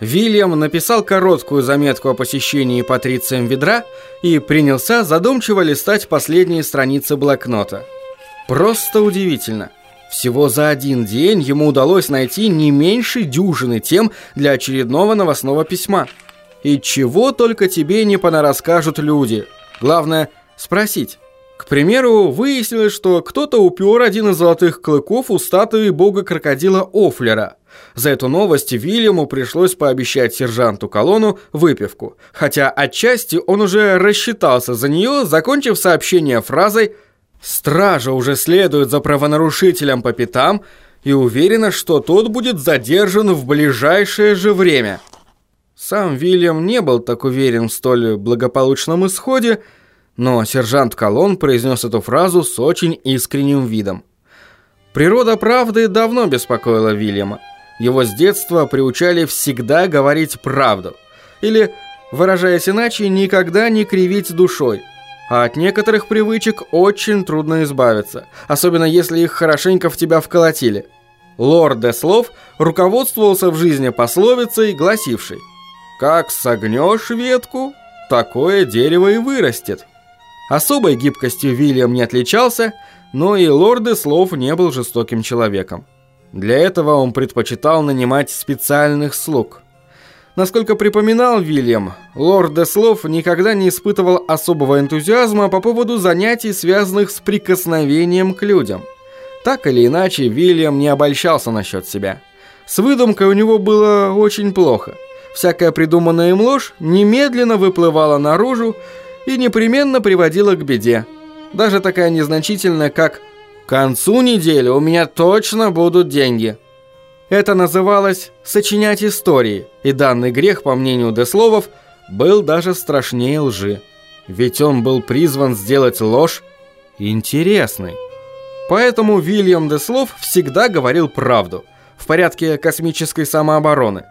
Вильям написал короткую заметку о посещении Патрицием ведра и принялся задумчиво листать последние страницы блокнота. Просто удивительно. Всего за один день ему удалось найти не меньше дюжины тем для очередного новостного письма. И чего только тебе не понарасскажут люди. Главное – спросить. К примеру, выяснилось, что кто-то упер один из золотых клыков у статуи бога-крокодила Офлера. За эту новость Вильяму пришлось пообещать сержанту Колону выпивку, хотя отчасти он уже рассчитался за нее, закончив сообщение фразой «Стража уже следует за правонарушителем по пятам и уверена, что тот будет задержан в ближайшее же время». Сам Вильям не был так уверен в столь благополучном исходе, но сержант Колон произнес эту фразу с очень искренним видом. Природа правды давно беспокоила Вильяма. Его с детства приучали всегда говорить правду. Или, выражаясь иначе, никогда не кривить душой. А от некоторых привычек очень трудно избавиться, особенно если их хорошенько в тебя вколотили. Лорд де Слов руководствовался в жизни пословицей, гласившей «Как согнешь ветку, такое дерево и вырастет». Особой гибкостью Вильям не отличался, но и лорд слов не был жестоким человеком. Для этого он предпочитал нанимать специальных слуг. Насколько припоминал Вильям, лорд де слов никогда не испытывал особого энтузиазма по поводу занятий, связанных с прикосновением к людям. Так или иначе, Вильям не обольщался насчет себя. С выдумкой у него было очень плохо. Всякая придуманная им ложь немедленно выплывала наружу, и непременно приводила к беде. Даже такая незначительная, как «К концу недели у меня точно будут деньги». Это называлось «сочинять истории», и данный грех, по мнению Десловов, был даже страшнее лжи. Ведь он был призван сделать ложь интересной. Поэтому Вильям Деслов всегда говорил правду, в порядке космической самообороны.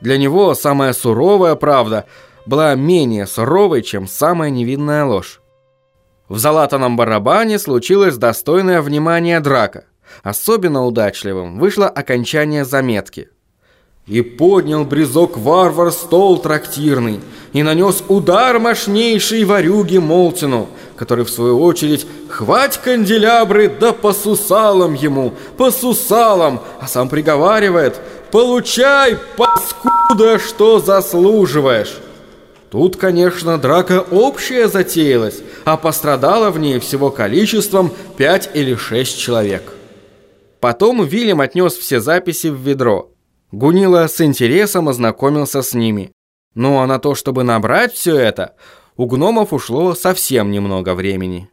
Для него самая суровая правда – была менее суровой, чем самая невинная ложь. В залатанном барабане случилось достойное внимания драка. Особенно удачливым вышло окончание заметки. И поднял брезок варвар стол трактирный, и нанес удар мощнейший варюге Молтину, который, в свою очередь, хвать канделябры, да по сусалам ему, по сусалам, а сам приговаривает, «Получай, паскуда, что заслуживаешь!» Тут, конечно, драка общая затеялась, а пострадало в ней всего количеством пять или шесть человек. Потом Вильям отнес все записи в ведро. Гунила с интересом ознакомился с ними. Ну а на то, чтобы набрать все это, у гномов ушло совсем немного времени.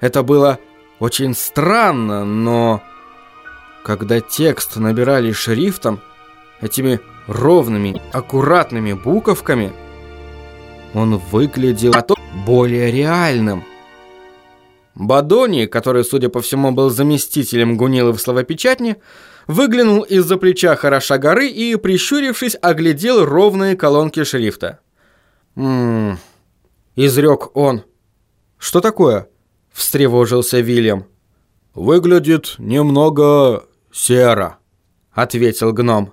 Это было очень странно, но... Когда текст набирали шрифтом, этими ровными, аккуратными буковками – он выглядел более реальным. Бадони, который, судя по всему, был заместителем Гунилы в словопечатне, выглянул из-за плеча хороша горы и, прищурившись, оглядел ровные колонки шрифта. «Ммм...» — изрек он. «Что такое?» — встревожился Вильям. «Выглядит немного серо», — ответил гном.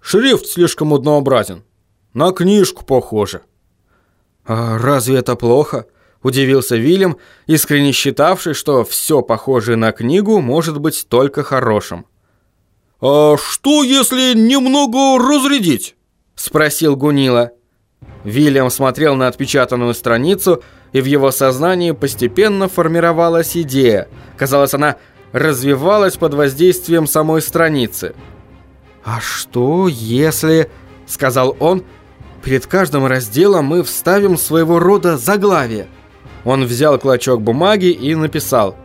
«Шрифт слишком однообразен. На книжку похоже». «А разве это плохо?» – удивился Вильям, искренне считавший, что все похожее на книгу может быть только хорошим. «А что, если немного разрядить?» – спросил Гунила. Вильям смотрел на отпечатанную страницу, и в его сознании постепенно формировалась идея. Казалось, она развивалась под воздействием самой страницы. «А что, если...» – сказал он – Перед каждым разделом мы вставим своего рода заглавие. Он взял клочок бумаги и написал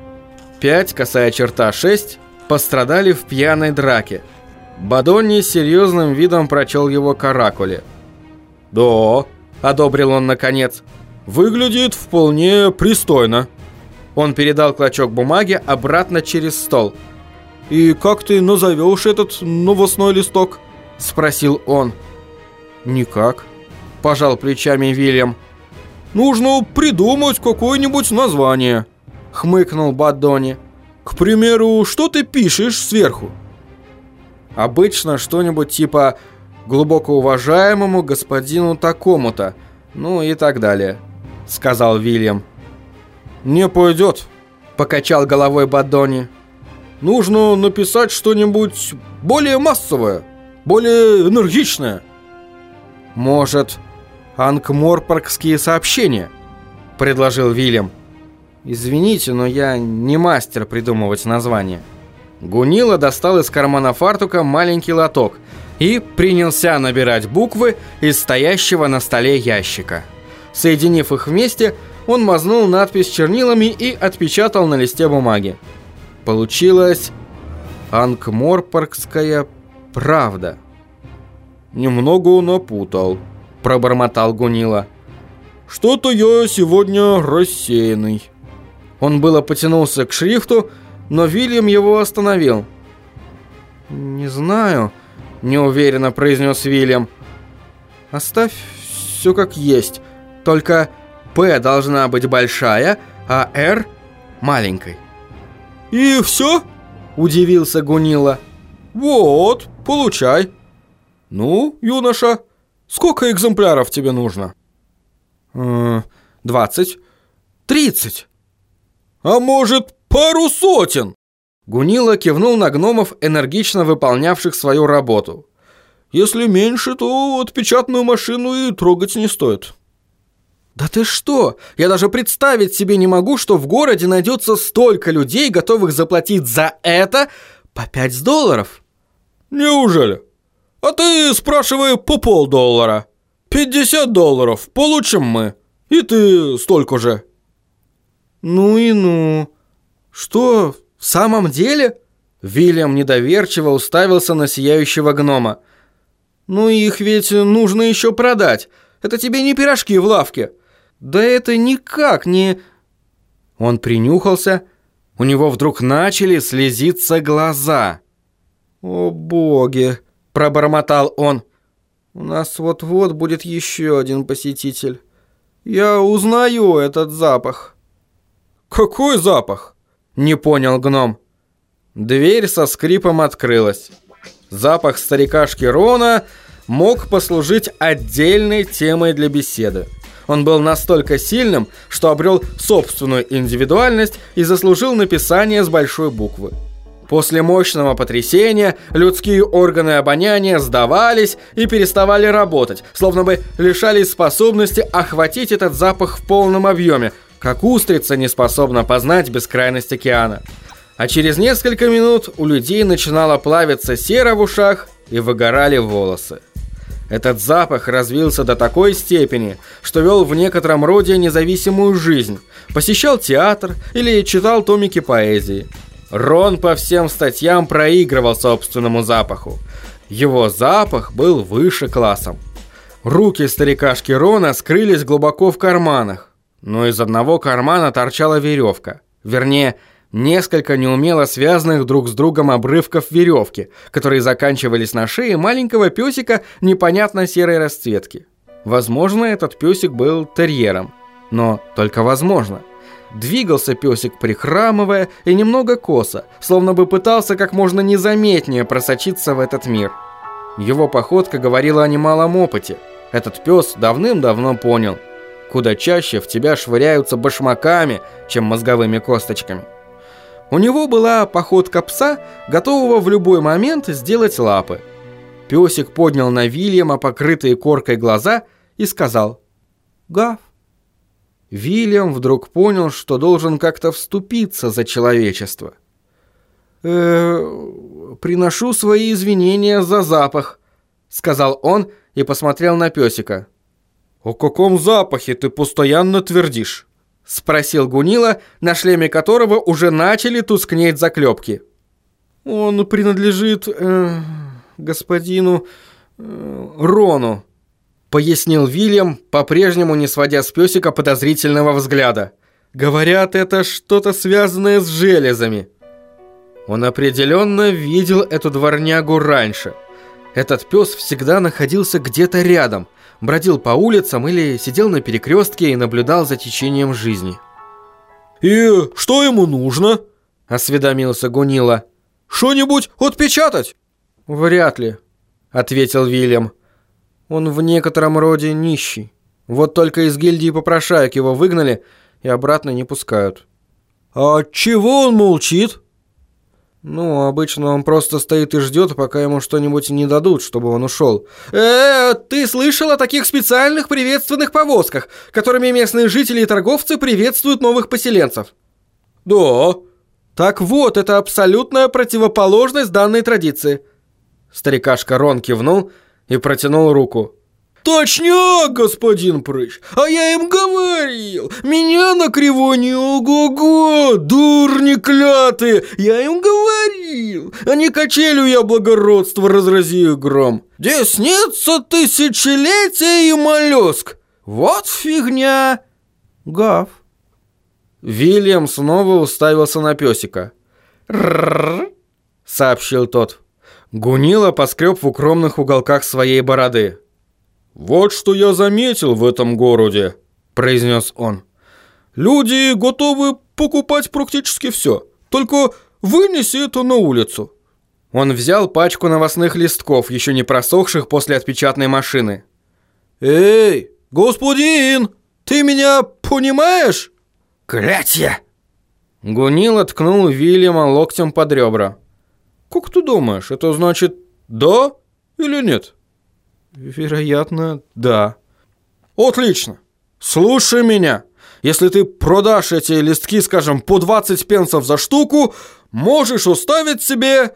«5, косая черта 6, пострадали в пьяной драке». Бадонни серьезным видом прочел его каракуле. «Да», — одобрил он наконец, — «выглядит вполне пристойно». Он передал клочок бумаги обратно через стол. «И как ты назовешь этот новостной листок?» — спросил он. «Никак», – пожал плечами Вильям. «Нужно придумать какое-нибудь название», – хмыкнул Бадони. «К примеру, что ты пишешь сверху?» «Обычно что-нибудь типа глубоко уважаемому господину такому-то, ну и так далее», — сказал Вильям. «Не пойдет», — покачал головой Бадони. «Нужно написать что-нибудь более массовое, более энергичное». «Может, анкморпоргские сообщения?» — предложил Вильям. «Извините, но я не мастер придумывать названия». Гунила достал из кармана фартука маленький лоток и принялся набирать буквы из стоящего на столе ящика. Соединив их вместе, он мазнул надпись чернилами и отпечатал на листе бумаги. Получилось «Анкморпоргская правда». «Немного напутал», – пробормотал Гунила. «Что-то я сегодня рассеянный». Он было потянулся к шрифту, но Вильям его остановил. «Не знаю», – неуверенно произнес Вильям. «Оставь все как есть, только «П» должна быть большая, а «Р» – маленькой». «И все?» – удивился Гунила. «Вот, получай». «Ну, юноша, сколько экземпляров тебе нужно?» «Двадцать. Тридцать». «А может, пару сотен?» Гунила кивнул на гномов, энергично выполнявших свою работу. «Если меньше, то отпечатную машину и трогать не стоит». «Да ты что? Я даже представить себе не могу, что в городе найдется столько людей, готовых заплатить за это по 5 долларов». «Неужели? А ты спрашивай по полдоллара. 50 долларов получим мы. И ты столько же». «Ну и ну. Что, в самом деле?» Вильям недоверчиво уставился на сияющего гнома. «Ну их ведь нужно еще продать. Это тебе не пирожки в лавке». «Да это никак не...» Он принюхался, у него вдруг начали слезиться глаза. «О боги!» – пробормотал он. «У нас вот-вот будет еще один посетитель. Я узнаю этот запах». «Какой запах?» – не понял гном. Дверь со скрипом открылась. Запах старикашки Рона мог послужить отдельной темой для беседы. Он был настолько сильным, что обрел собственную индивидуальность и заслужил написание с большой буквы. После мощного потрясения людские органы обоняния сдавались и переставали работать, словно бы лишались способности охватить этот запах в полном объеме, как устрица не способна познать бескрайность океана. А через несколько минут у людей начинало плавиться сера в ушах и выгорали волосы. Этот запах развился до такой степени, что вел в некотором роде независимую жизнь, посещал театр или читал томики поэзии. Рон по всем статьям проигрывал собственному запаху. Его запах был выше классом. Руки старикашки Рона скрылись глубоко в карманах, но из одного кармана торчала веревка. Вернее, несколько неумело связанных друг с другом обрывков веревки, которые заканчивались на шее маленького песика непонятно серой расцветки. Возможно, этот песик был терьером, но только возможно. Двигался песик прихрамывая и немного косо, словно бы пытался как можно незаметнее просочиться в этот мир. Его походка говорила о немалом опыте. Этот пес давным-давно понял, куда чаще в тебя швыряются башмаками, чем мозговыми косточками. У него была походка пса, готового в любой момент сделать лапы. Песик поднял на Вильяма покрытые коркой глаза и сказал «Гав». Вильям вдруг понял, что должен как-то вступиться за человечество. «Э, «Приношу свои извинения за запах», — сказал он и посмотрел на песика. «О каком запахе ты постоянно твердишь?» — спросил Гунила, на шлеме которого уже начали тускнеть заклепки. «Он принадлежит э, господину э, Рону», — пояснил Вильям, по-прежнему не сводя с песика подозрительного взгляда. «Говорят, это что-то связанное с железами». Он определенно видел эту дворнягу раньше. Этот пес всегда находился где-то рядом — бродил по улицам или сидел на перекрестке и наблюдал за течением жизни. «И что ему нужно?» – осведомился Гунила. «Что-нибудь отпечатать?» «Вряд ли», – ответил Вильям. Он в некотором роде нищий. Вот только из гильдии попрошаек его выгнали и обратно не пускают. А чего он молчит? Ну, обычно он просто стоит и ждет, пока ему что-нибудь не дадут, чтобы он ушел. Э, ты слышал о таких специальных приветственных повозках, которыми местные жители и торговцы приветствуют новых поселенцев? Да. Так вот, это абсолютная противоположность данной традиции. Старикашка Рон кивнул и протянул руку. «Точняк, господин Прыщ! А я им говорил! Меня на кривоне ого-го! Дурни клятые! Я им говорил! А не качелю я благородство, разрази их гром! Деснится тысячелетие и моллюск! Вот фигня!» «Гав!» Вильям снова уставился на песика. «Рррр!» — сообщил тот. Гунила поскреб в укромных уголках своей бороды. «Вот что я заметил в этом городе», – произнес он. «Люди готовы покупать практически все, только вынеси это на улицу». Он взял пачку новостных листков, еще не просохших после отпечатной машины. «Эй, господин, ты меня понимаешь?» «Клятье!» Гунил ткнул Вильяма локтем под ребра. «Как ты думаешь, это значит «да» или нет?» Вероятно, да. Отлично. Слушай меня. Если ты продашь эти листки, скажем, по 20 пенсов за штуку, можешь уставить себе...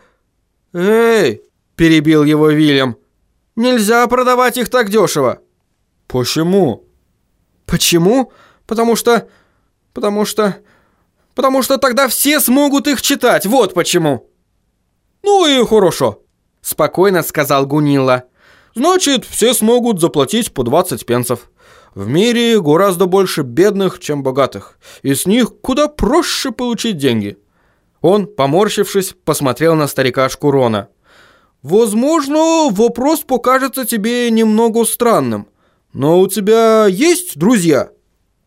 Эй, перебил его Вильям. Нельзя продавать их так дешево. Почему? Почему? Потому что... Потому что... Потому что тогда все смогут их читать, вот почему. Ну и хорошо, спокойно сказал Гунила. Значит, все смогут заплатить по 20 пенсов. В мире гораздо больше бедных, чем богатых, и с них куда проще получить деньги. Он, поморщившись, посмотрел на старика Шкурона. «Возможно, вопрос покажется тебе немного странным, но у тебя есть друзья?»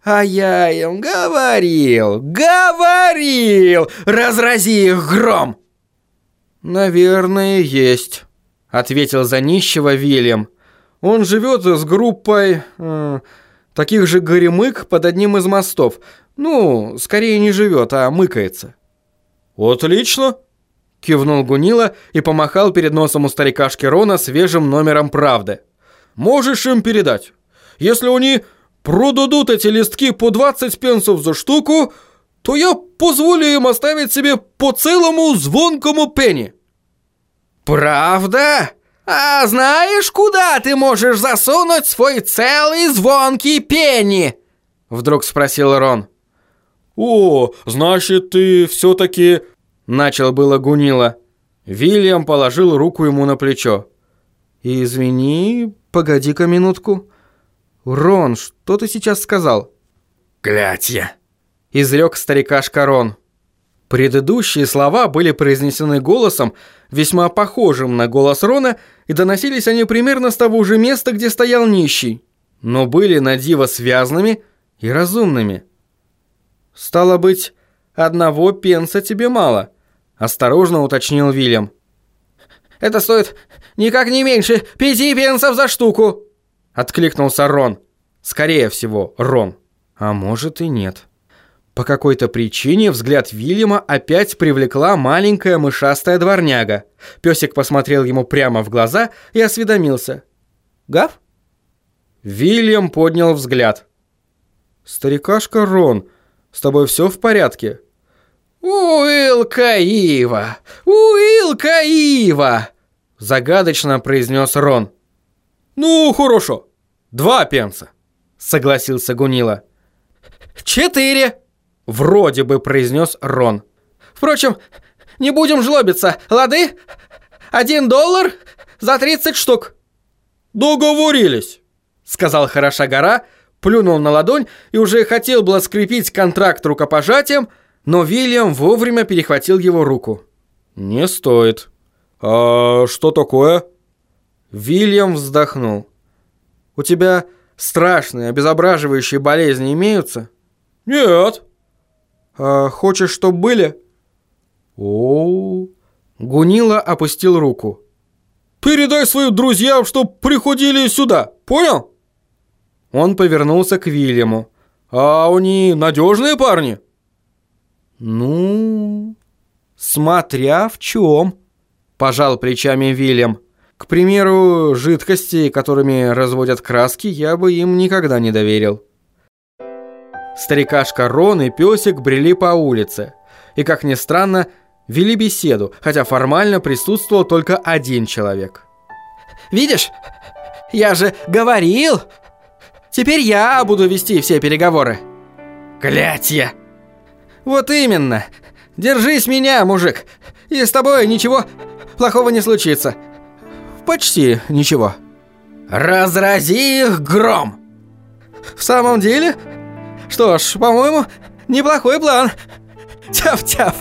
«А я им говорил, говорил, разрази их гром!» «Наверное, есть» ответил за нищего Вильям. Он живет с группой э, таких же горемык под одним из мостов. Ну, скорее не живет, а мыкается. Отлично, кивнул Гунила и помахал перед носом у старикашки Рона свежим номером «Правды». Можешь им передать. Если они продадут эти листки по 20 пенсов за штуку, то я позволю им оставить себе по целому звонкому пенни. «Правда? А знаешь, куда ты можешь засунуть свой целый звонкий пенни?» Вдруг спросил Рон. «О, значит, ты все-таки...» Начал было Гунила. Вильям положил руку ему на плечо. «Извини, погоди-ка минутку. Рон, что ты сейчас сказал?» «Клятье!» Изрек старикашка Рон. Предыдущие слова были произнесены голосом, весьма похожим на голос Рона, и доносились они примерно с того же места, где стоял нищий, но были на диво связанными и разумными. «Стало быть, одного пенса тебе мало», – осторожно уточнил Вильям. «Это стоит никак не меньше пяти пенсов за штуку», – откликнулся Рон. Скорее всего, Рон. А может и нет. По какой-то причине взгляд Вильяма опять привлекла маленькая мышастая дворняга. Песик посмотрел ему прямо в глаза и осведомился. «Гав?» Вильям поднял взгляд. «Старикашка Рон, с тобой все в порядке?» «Уилл Каива! Уилл Каива!» Загадочно произнес Рон. «Ну, хорошо. Два пенса», согласился Гунила. «Четыре!» Вроде бы произнес Рон. Впрочем, не будем жлобиться, лады? Один доллар за 30 штук. Договорились, сказал хороша гора, плюнул на ладонь и уже хотел было скрепить контракт рукопожатием, но Вильям вовремя перехватил его руку. «Не стоит». «А что такое?» Вильям вздохнул. «У тебя страшные обезображивающие болезни имеются?» «Нет». А, хочешь, чтоб были?» О, Гунила опустил руку. Передай своим друзьям, чтоб приходили сюда, понял? Он повернулся к Вильяму. А они надежные парни? Ну, смотря в чем, пожал плечами Вильям. К примеру, жидкости, которыми разводят краски, я бы им никогда не доверил. Старикашка Рон и песик брели по улице. И, как ни странно, вели беседу, хотя формально присутствовал только один человек. «Видишь, я же говорил! Теперь я буду вести все переговоры!» «Клятье!» «Вот именно! Держись меня, мужик, и с тобой ничего плохого не случится. Почти ничего». «Разрази их гром!» «В самом деле? Что ж, по-моему, неплохой план. Тяф-тяф!»